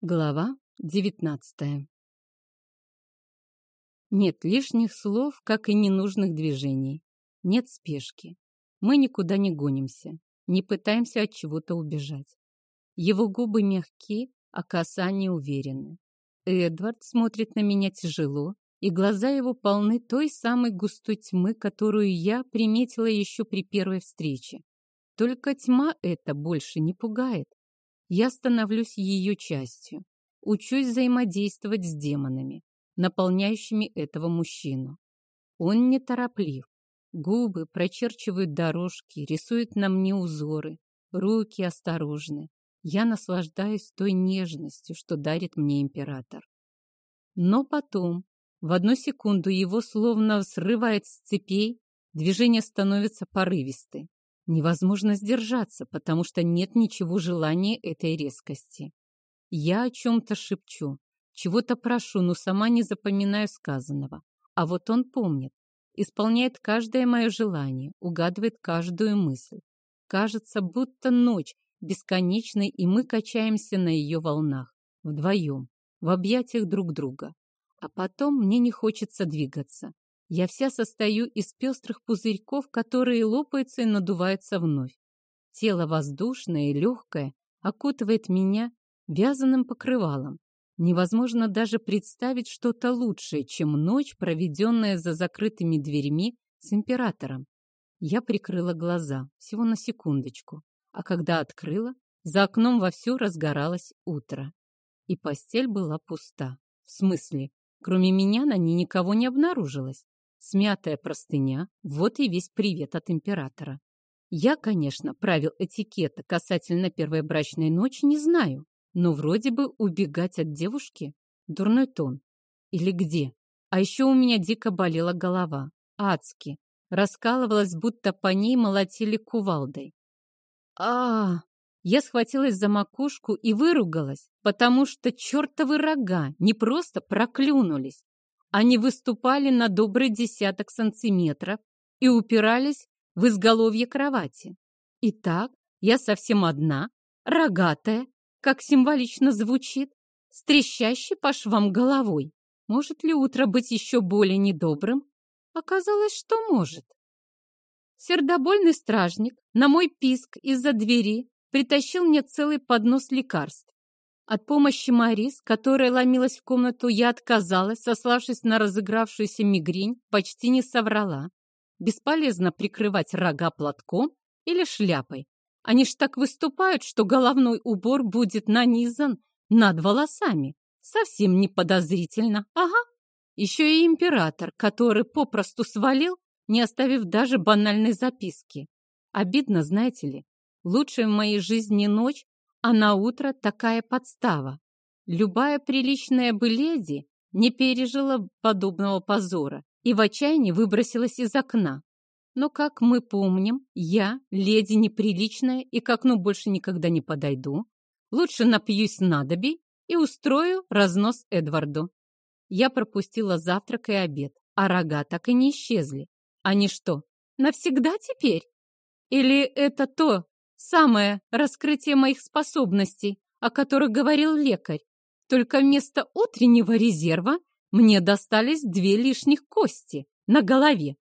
Глава девятнадцатая Нет лишних слов, как и ненужных движений. Нет спешки. Мы никуда не гонимся, не пытаемся от чего-то убежать. Его губы мягки, а касания уверены. Эдвард смотрит на меня тяжело, и глаза его полны той самой густой тьмы, которую я приметила еще при первой встрече. Только тьма эта больше не пугает. Я становлюсь ее частью, учусь взаимодействовать с демонами, наполняющими этого мужчину. Он нетороплив. Губы прочерчивают дорожки, рисуют на мне узоры, руки осторожны. Я наслаждаюсь той нежностью, что дарит мне император. Но потом, в одну секунду, его словно срывает с цепей, движение становится порывисты. Невозможно сдержаться, потому что нет ничего желания этой резкости. Я о чем-то шепчу, чего-то прошу, но сама не запоминаю сказанного. А вот он помнит, исполняет каждое мое желание, угадывает каждую мысль. Кажется, будто ночь бесконечной, и мы качаемся на ее волнах, вдвоем, в объятиях друг друга. А потом мне не хочется двигаться. Я вся состою из пестрых пузырьков, которые лопаются и надуваются вновь. Тело воздушное и легкое окутывает меня вязаным покрывалом. Невозможно даже представить что-то лучшее, чем ночь, проведенная за закрытыми дверьми с императором. Я прикрыла глаза, всего на секундочку, а когда открыла, за окном вовсю разгоралось утро. И постель была пуста. В смысле, кроме меня на ней никого не обнаружилось. Смятая простыня — вот и весь привет от императора. Я, конечно, правил этикета касательно первой брачной ночи не знаю, но вроде бы убегать от девушки — дурной тон. Или где? А еще у меня дико болела голова. Адски. Раскалывалась, будто по ней молотили кувалдой. а, -а, Я схватилась за макушку и выругалась, потому что чертовы рога не просто проклюнулись, они выступали на добрый десяток сантиметров и упирались в изголовье кровати. Итак, я совсем одна, рогатая, как символично звучит, с трещащей по швам головой. Может ли утро быть еще более недобрым? Оказалось, что может. Сердобольный стражник на мой писк из-за двери притащил мне целый поднос лекарств. От помощи Марис, которая ломилась в комнату, я отказалась, сославшись на разыгравшуюся мигрень, почти не соврала. Бесполезно прикрывать рога платком или шляпой. Они ж так выступают, что головной убор будет нанизан над волосами. Совсем не подозрительно. Ага. Еще и император, который попросту свалил, не оставив даже банальной записки. Обидно, знаете ли. Лучшая в моей жизни ночь а на утро такая подстава. Любая приличная бы леди не пережила подобного позора и в отчаянии выбросилась из окна. Но, как мы помним, я, леди неприличная и к окну больше никогда не подойду, лучше напьюсь надоби и устрою разнос Эдварду. Я пропустила завтрак и обед, а рога так и не исчезли. Они что, навсегда теперь? Или это то, Самое раскрытие моих способностей, о которых говорил лекарь. Только вместо утреннего резерва мне достались две лишних кости на голове.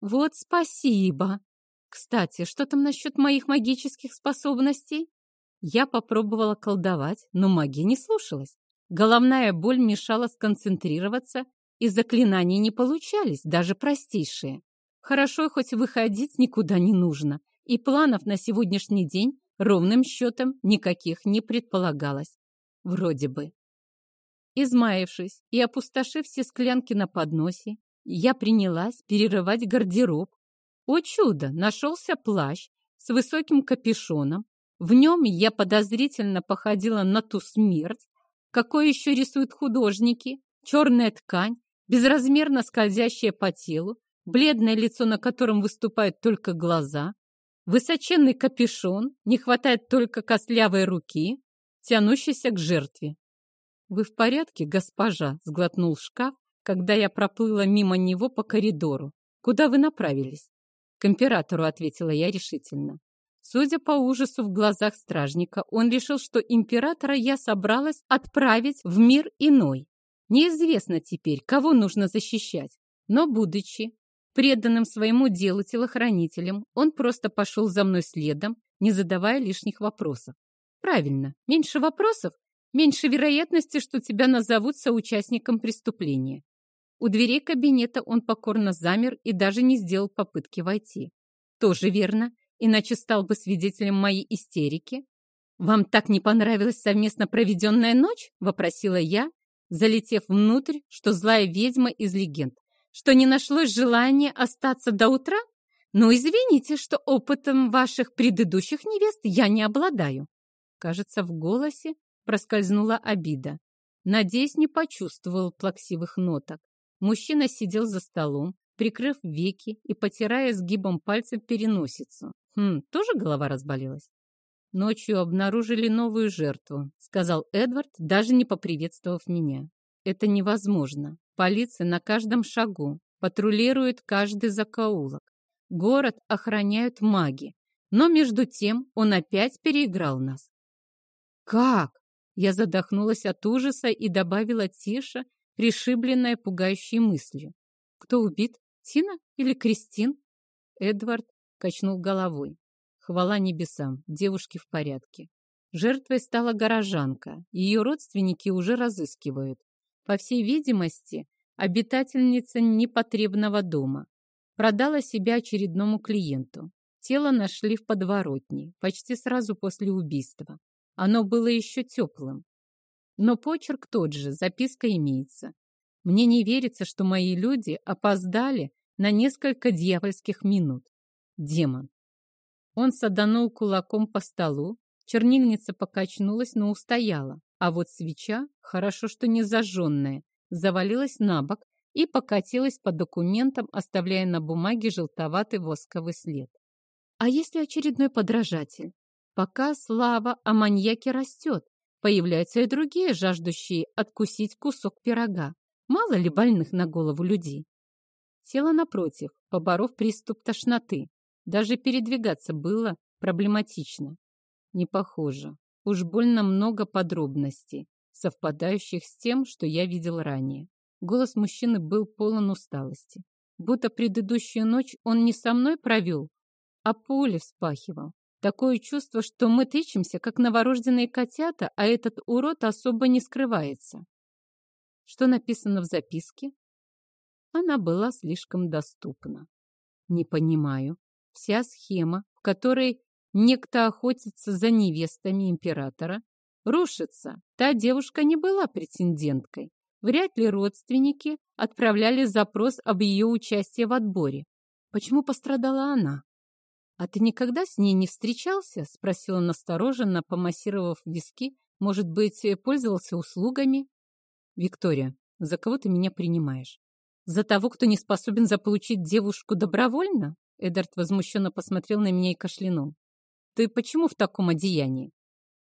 Вот спасибо. Кстати, что там насчет моих магических способностей? Я попробовала колдовать, но магия не слушалась. Головная боль мешала сконцентрироваться, и заклинания не получались, даже простейшие. Хорошо, хоть выходить никуда не нужно и планов на сегодняшний день ровным счетом никаких не предполагалось. Вроде бы. Измаявшись и опустошив все склянки на подносе, я принялась перерывать гардероб. О чудо! Нашелся плащ с высоким капюшоном. В нем я подозрительно походила на ту смерть, какой еще рисуют художники. Черная ткань, безразмерно скользящая по телу, бледное лицо, на котором выступают только глаза, Высоченный капюшон, не хватает только костлявой руки, тянущейся к жертве. «Вы в порядке, госпожа?» — сглотнул шкаф, когда я проплыла мимо него по коридору. «Куда вы направились?» «К императору», — ответила я решительно. Судя по ужасу в глазах стражника, он решил, что императора я собралась отправить в мир иной. Неизвестно теперь, кого нужно защищать. Но, будучи преданным своему делу телохранителем, он просто пошел за мной следом, не задавая лишних вопросов. Правильно, меньше вопросов, меньше вероятности, что тебя назовут соучастником преступления. У дверей кабинета он покорно замер и даже не сделал попытки войти. Тоже верно, иначе стал бы свидетелем моей истерики. «Вам так не понравилась совместно проведенная ночь?» — вопросила я, залетев внутрь, что злая ведьма из легенд, что не нашлось желания остаться до утра? Ну, извините, что опытом ваших предыдущих невест я не обладаю. Кажется, в голосе проскользнула обида. Надеюсь, не почувствовал плаксивых ноток. Мужчина сидел за столом, прикрыв веки и потирая сгибом пальцев переносицу. Хм, тоже голова разболелась? Ночью обнаружили новую жертву, сказал Эдвард, даже не поприветствовав меня. Это невозможно. Полиция на каждом шагу, патрулирует каждый закоулок. Город охраняют маги. Но между тем он опять переиграл нас. «Как?» Я задохнулась от ужаса и добавила тише, пришибленная пугающей мыслью. Кто убит? Тина или Кристин? Эдвард качнул головой. Хвала небесам, девушки в порядке. Жертвой стала горожанка. Ее родственники уже разыскивают. По всей видимости, обитательница непотребного дома. Продала себя очередному клиенту. Тело нашли в подворотне, почти сразу после убийства. Оно было еще теплым. Но почерк тот же, записка имеется. Мне не верится, что мои люди опоздали на несколько дьявольских минут. Демон. Он саданул кулаком по столу, чернильница покачнулась, но устояла, а вот свеча, хорошо что не зажженная, завалилась на бок и покатилась по документам, оставляя на бумаге желтоватый восковый след. А если очередной подражатель? Пока слава о маньяке растет, Появляются и другие, жаждущие откусить кусок пирога. Мало ли больных на голову людей. Села напротив, поборов приступ тошноты. Даже передвигаться было проблематично. Не похоже. Уж больно много подробностей, совпадающих с тем, что я видел ранее. Голос мужчины был полон усталости. Будто предыдущую ночь он не со мной провел, а поле вспахивал. Такое чувство, что мы тычемся, как новорожденные котята, а этот урод особо не скрывается. Что написано в записке? Она была слишком доступна. Не понимаю. Вся схема, в которой некто охотится за невестами императора, рушится. Та девушка не была претенденткой. Вряд ли родственники отправляли запрос об ее участии в отборе. Почему пострадала она? «А ты никогда с ней не встречался?» — спросила настороженно, помассировав виски. «Может быть, пользовался услугами?» «Виктория, за кого ты меня принимаешь?» «За того, кто не способен заполучить девушку добровольно?» Эдард возмущенно посмотрел на меня и кашлянул. «Ты почему в таком одеянии?»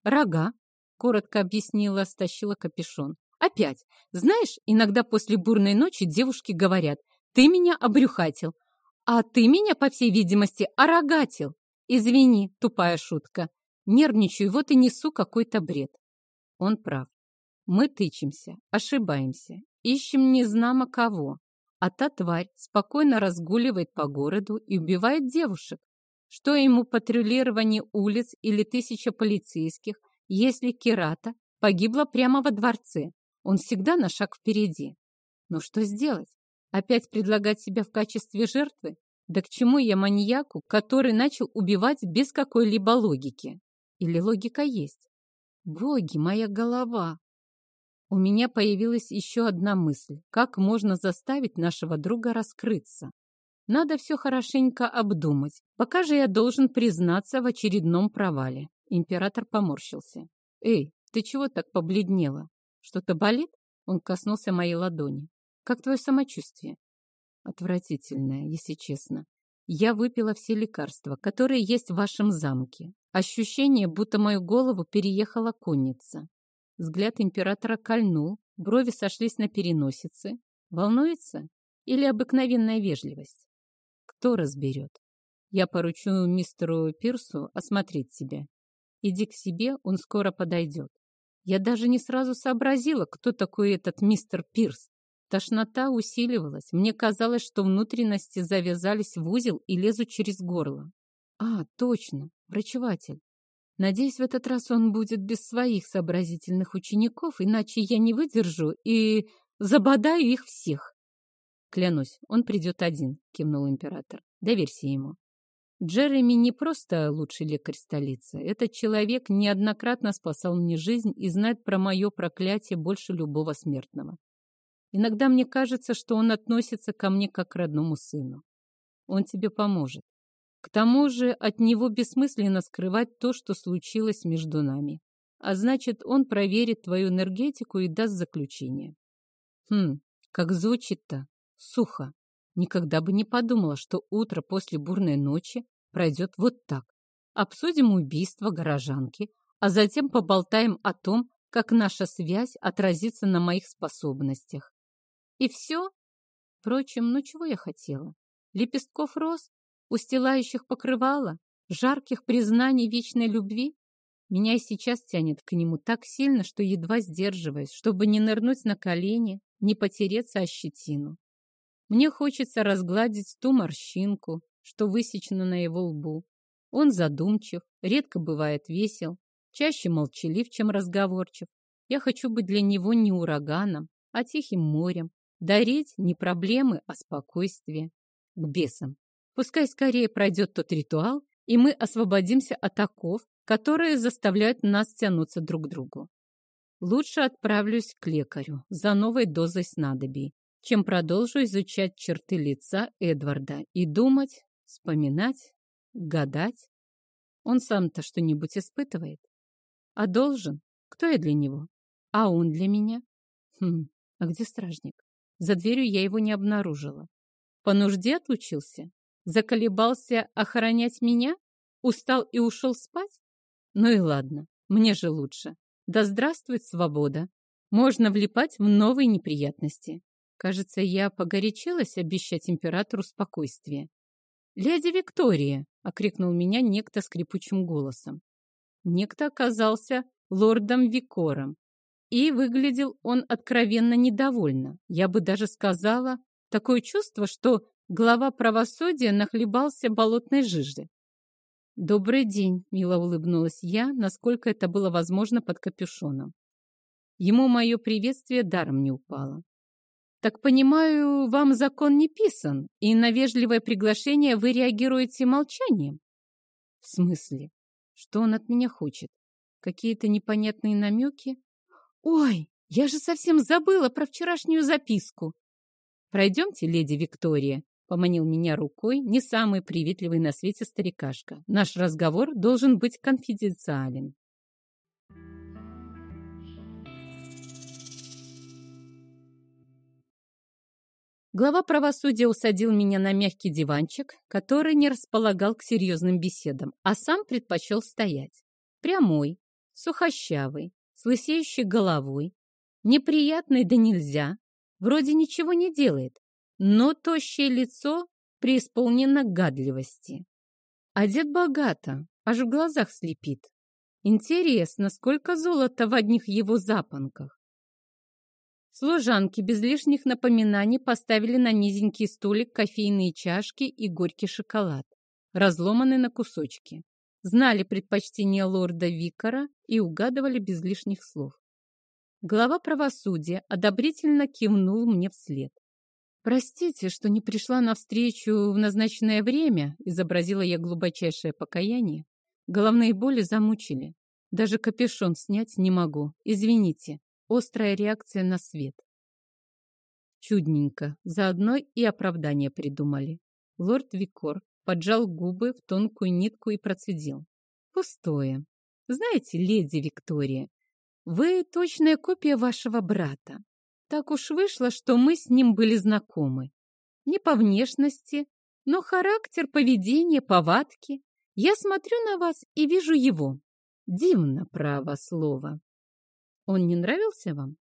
«Рога», — коротко объяснила, стащила капюшон. «Опять. Знаешь, иногда после бурной ночи девушки говорят, ты меня обрюхатил, а ты меня, по всей видимости, орогатил. Извини, тупая шутка. Нервничаю, вот и несу какой-то бред. Он прав. Мы тычемся, ошибаемся, ищем незнамо кого. А та тварь спокойно разгуливает по городу и убивает девушек. Что ему патрулирование улиц или тысяча полицейских, если Кирата погибла прямо во дворце? Он всегда на шаг впереди. Но что сделать? Опять предлагать себя в качестве жертвы? Да к чему я маньяку, который начал убивать без какой-либо логики? Или логика есть? Боги, моя голова! У меня появилась еще одна мысль. Как можно заставить нашего друга раскрыться? Надо все хорошенько обдумать. Пока же я должен признаться в очередном провале. Император поморщился. «Эй, ты чего так побледнела? Что-то болит?» Он коснулся моей ладони. Как твое самочувствие? Отвратительное, если честно. Я выпила все лекарства, которые есть в вашем замке. Ощущение, будто мою голову переехала конница. Взгляд императора кольнул, брови сошлись на переносице. Волнуется? Или обыкновенная вежливость? Кто разберет? Я поручу мистеру Пирсу осмотреть тебя. Иди к себе, он скоро подойдет. Я даже не сразу сообразила, кто такой этот мистер Пирс. Тошнота усиливалась. Мне казалось, что внутренности завязались в узел и лезут через горло. А, точно, врачеватель. Надеюсь, в этот раз он будет без своих сообразительных учеников, иначе я не выдержу и забодаю их всех. Клянусь, он придет один, кивнул император. Доверься ему. Джереми не просто лучший лекарь столицы. Этот человек неоднократно спасал мне жизнь и знает про мое проклятие больше любого смертного. Иногда мне кажется, что он относится ко мне как к родному сыну. Он тебе поможет. К тому же от него бессмысленно скрывать то, что случилось между нами. А значит, он проверит твою энергетику и даст заключение. Хм, как звучит-то. Сухо. Никогда бы не подумала, что утро после бурной ночи пройдет вот так. Обсудим убийство горожанки, а затем поболтаем о том, как наша связь отразится на моих способностях. И все? Впрочем, ну чего я хотела? Лепестков роз, устилающих покрывала, жарких признаний вечной любви? Меня и сейчас тянет к нему так сильно, что едва сдерживаясь, чтобы не нырнуть на колени, не потереться о щетину. Мне хочется разгладить ту морщинку, что высечено на его лбу. Он задумчив, редко бывает весел, чаще молчалив, чем разговорчив. Я хочу быть для него не ураганом, а тихим морем, дарить не проблемы, а спокойствие. К бесам. Пускай скорее пройдет тот ритуал, и мы освободимся от оков, которые заставляют нас тянуться друг к другу. Лучше отправлюсь к лекарю за новой дозой снадобий, чем продолжу изучать черты лица Эдварда и думать, Вспоминать? Гадать? Он сам-то что-нибудь испытывает? А должен? Кто я для него? А он для меня? Хм, а где стражник? За дверью я его не обнаружила. По нужде отлучился? Заколебался охранять меня? Устал и ушел спать? Ну и ладно, мне же лучше. Да здравствует свобода. Можно влипать в новые неприятности. Кажется, я погорячилась обещать императору спокойствие. «Леди Виктория!» — окрикнул меня некто скрипучим голосом. Некто оказался лордом Викором, и выглядел он откровенно недовольно. Я бы даже сказала, такое чувство, что глава правосудия нахлебался болотной жижи. «Добрый день», — мило улыбнулась я, насколько это было возможно под капюшоном. Ему мое приветствие даром не упало. «Так понимаю, вам закон не писан, и на вежливое приглашение вы реагируете молчанием?» «В смысле? Что он от меня хочет? Какие-то непонятные намеки?» «Ой, я же совсем забыла про вчерашнюю записку!» «Пройдемте, леди Виктория», — поманил меня рукой не самый приветливый на свете старикашка. «Наш разговор должен быть конфиденциален». Глава правосудия усадил меня на мягкий диванчик, который не располагал к серьезным беседам, а сам предпочел стоять. Прямой, сухощавый, с лысеющей головой, неприятный да нельзя, вроде ничего не делает, но тощее лицо преисполнено гадливости. Одет богато, аж в глазах слепит. Интересно, сколько золота в одних его запонках. Служанки без лишних напоминаний поставили на низенький столик кофейные чашки и горький шоколад, разломанный на кусочки. Знали предпочтение лорда Викара и угадывали без лишних слов. Глава правосудия одобрительно кивнул мне вслед. «Простите, что не пришла навстречу в назначенное время», изобразила я глубочайшее покаяние. Головные боли замучили. Даже капюшон снять не могу. Извините. Острая реакция на свет. Чудненько. Заодно и оправдание придумали. Лорд Викор поджал губы в тонкую нитку и процедил. Пустое. Знаете, леди Виктория, вы точная копия вашего брата. Так уж вышло, что мы с ним были знакомы. Не по внешности, но характер, поведение, повадки. Я смотрю на вас и вижу его. Дивно, право слово. Он не нравился вам?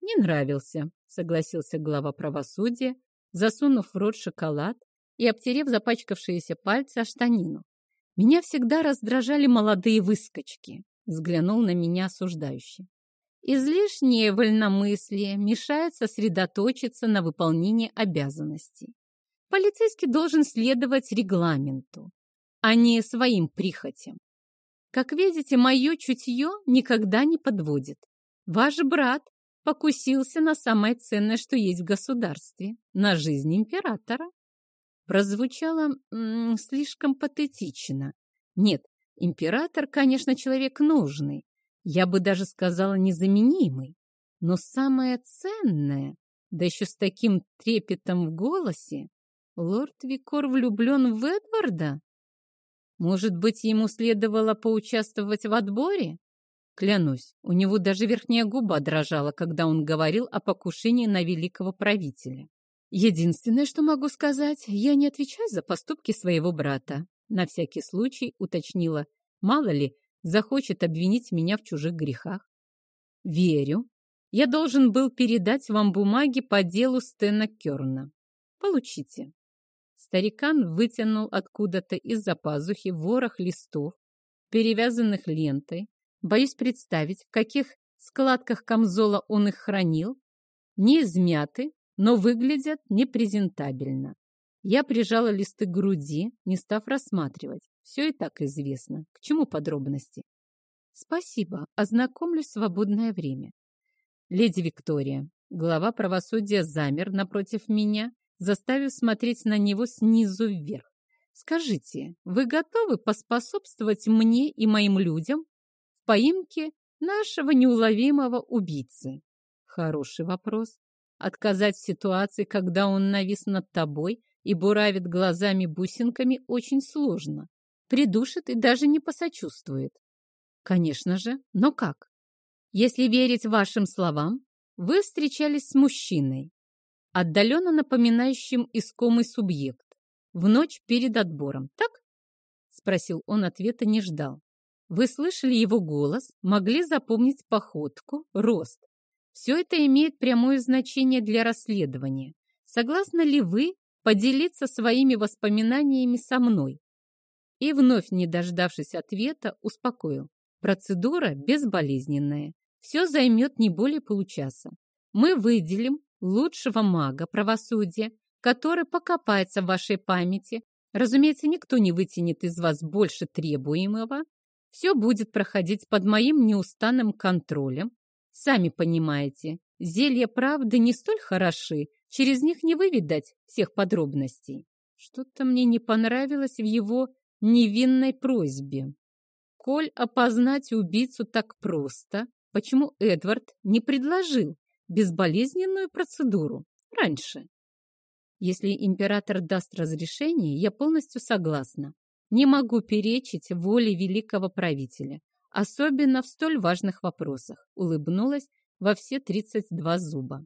Не нравился, согласился глава правосудия, засунув в рот шоколад и обтерев запачкавшиеся пальцы о штанину. Меня всегда раздражали молодые выскочки, взглянул на меня осуждающий. Излишнее вольномыслие мешает сосредоточиться на выполнении обязанностей. Полицейский должен следовать регламенту, а не своим прихотям. Как видите, мое чутье никогда не подводит. Ваш брат покусился на самое ценное, что есть в государстве, на жизнь императора. Прозвучало слишком патетично. Нет, император, конечно, человек нужный, я бы даже сказала незаменимый. Но самое ценное, да еще с таким трепетом в голосе, лорд Викор влюблен в Эдварда? Может быть, ему следовало поучаствовать в отборе? Клянусь, у него даже верхняя губа дрожала, когда он говорил о покушении на великого правителя. Единственное, что могу сказать, я не отвечаю за поступки своего брата. На всякий случай уточнила, мало ли, захочет обвинить меня в чужих грехах. Верю. Я должен был передать вам бумаги по делу Стена Керна. Получите. Старикан вытянул откуда-то из-за пазухи ворох листов, перевязанных лентой. Боюсь представить, в каких складках камзола он их хранил. Не измяты, но выглядят непрезентабельно. Я прижала листы к груди, не став рассматривать. Все и так известно. К чему подробности? Спасибо, ознакомлюсь в свободное время. Леди Виктория, глава правосудия замер напротив меня, заставив смотреть на него снизу вверх. Скажите, вы готовы поспособствовать мне и моим людям в поимке нашего неуловимого убийцы? Хороший вопрос. Отказать в ситуации, когда он навис над тобой и буравит глазами-бусинками, очень сложно. Придушит и даже не посочувствует. Конечно же, но как? Если верить вашим словам, вы встречались с мужчиной, отдаленно напоминающим искомый субъект, в ночь перед отбором, так? Спросил он, ответа не ждал. Вы слышали его голос, могли запомнить походку, рост. Все это имеет прямое значение для расследования. Согласны ли вы поделиться своими воспоминаниями со мной? И вновь, не дождавшись ответа, успокоил. Процедура безболезненная. Все займет не более получаса. Мы выделим лучшего мага правосудия, который покопается в вашей памяти. Разумеется, никто не вытянет из вас больше требуемого. Все будет проходить под моим неустанным контролем. Сами понимаете, зелья правды не столь хороши, через них не выведать всех подробностей. Что-то мне не понравилось в его невинной просьбе. Коль опознать убийцу так просто, почему Эдвард не предложил безболезненную процедуру раньше? Если император даст разрешение, я полностью согласна. Не могу перечить воле великого правителя особенно в столь важных вопросах, улыбнулась во все 32 зуба.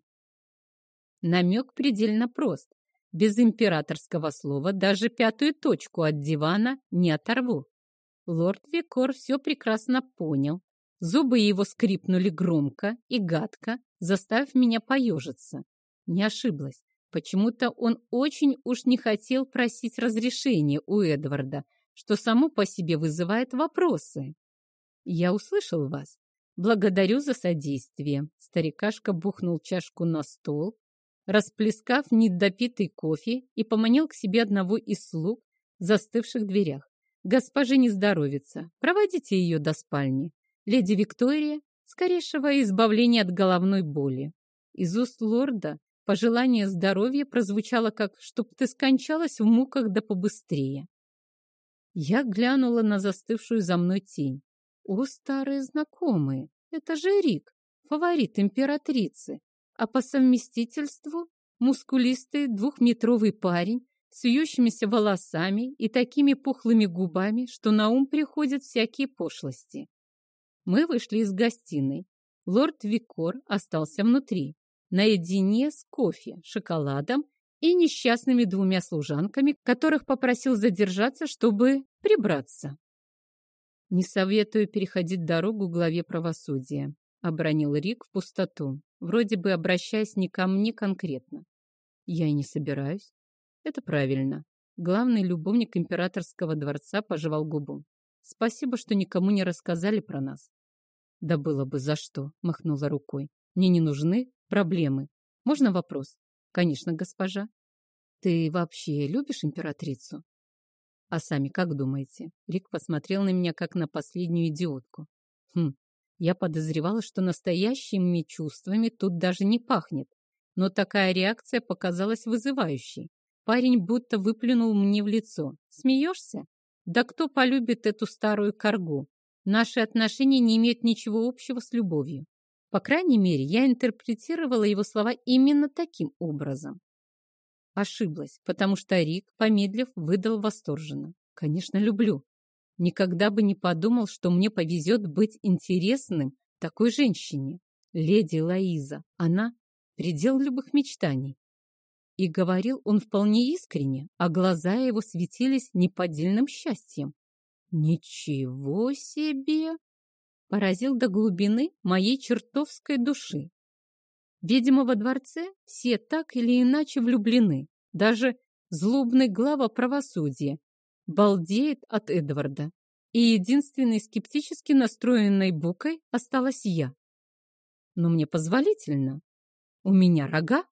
Намек предельно прост. Без императорского слова даже пятую точку от дивана не оторву. Лорд Викор все прекрасно понял. Зубы его скрипнули громко и гадко, заставив меня поежиться. Не ошиблась. Почему-то он очень уж не хотел просить разрешения у Эдварда, что само по себе вызывает вопросы. «Я услышал вас. Благодарю за содействие». Старикашка бухнул чашку на стол, расплескав недопитый кофе и поманил к себе одного из слуг, застывших в дверях. «Госпоже не здоровится. Проводите ее до спальни. Леди Виктория, скорейшего избавления от головной боли». Из уст лорда пожелание здоровья прозвучало как «чтоб ты скончалась в муках да побыстрее». Я глянула на застывшую за мной тень. О, старые знакомые, это же Рик, фаворит императрицы, а по совместительству мускулистый двухметровый парень с вьющимися волосами и такими пухлыми губами, что на ум приходят всякие пошлости. Мы вышли из гостиной. Лорд Викор остался внутри, наедине с кофе, шоколадом и несчастными двумя служанками, которых попросил задержаться, чтобы прибраться. «Не советую переходить дорогу главе правосудия», — обронил Рик в пустоту, вроде бы обращаясь не ко мне конкретно. «Я и не собираюсь. Это правильно. Главный любовник императорского дворца пожевал губу. Спасибо, что никому не рассказали про нас. Да было бы за что, махнула рукой. Мне не нужны проблемы. Можно вопрос? Конечно, госпожа. Ты вообще любишь императрицу? А сами как думаете? Рик посмотрел на меня, как на последнюю идиотку. Хм, я подозревала, что настоящими чувствами тут даже не пахнет. Но такая реакция показалась вызывающей. Парень будто выплюнул мне в лицо. Смеешься? Да кто полюбит эту старую коргу? Наши отношения не имеют ничего общего с любовью. По крайней мере, я интерпретировала его слова именно таким образом. Ошиблась, потому что Рик, помедлив, выдал восторженно. Конечно, люблю. Никогда бы не подумал, что мне повезет быть интересным такой женщине. Леди Лоиза, она — предел любых мечтаний. И говорил он вполне искренне, а глаза его светились неподдельным счастьем. Ничего себе! Поразил до глубины моей чертовской души. Видимо, во дворце все так или иначе влюблены. Даже злобный глава правосудия балдеет от Эдварда. И единственной скептически настроенной букой осталась я. Но мне позволительно. У меня рога,